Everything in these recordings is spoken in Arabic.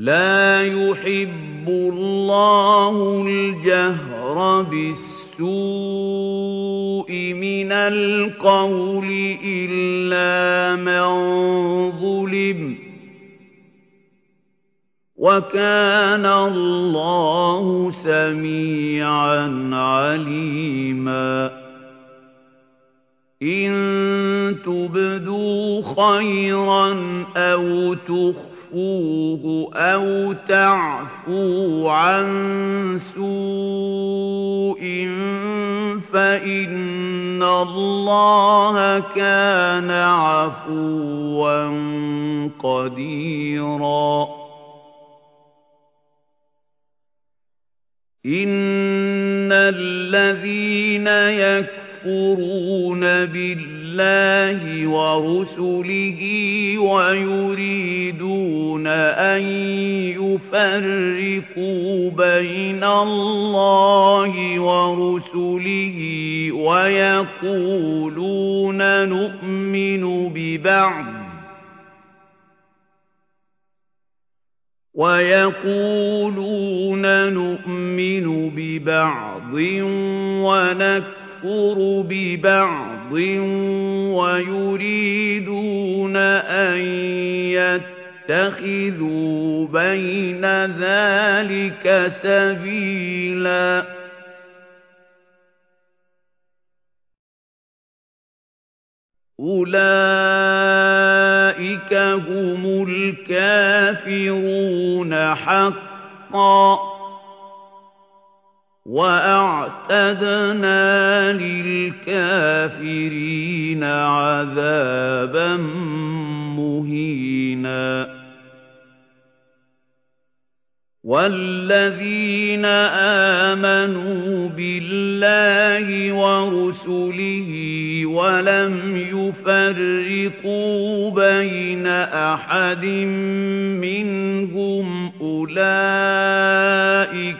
لا يحب الله الجهر بالسوء من القول إلا من ظلم. وكان الله سميعا عليما. إن تبدوا خيرا أو تخفوه أو تعفوا عن سوء فإن الله كان عفوا قديراً إن الذين يكفرون بالله ورسله ويريدون أن يفرقوا بين الله ورسله ويقولون نؤمن ببعض ويقولون نؤمن ببعض ونكفر ببعض ويريدون أن يتخذوا بين ذلك سبيلا أولئك هم الكافرون حقا وأعتدنا للكافرين عذابا مهينا والذين آمنوا بالله ورسله ولم يفرقوا بين أحد منهم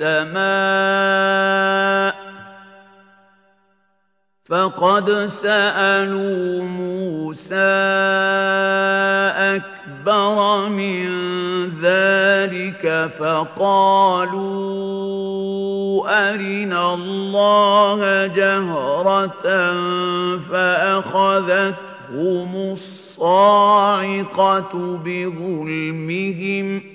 السماء فقد سألوا موسى أكبر من ذلك فقالوا أرنا الله جهرة فأخذتهم الصاعقة بظلمهم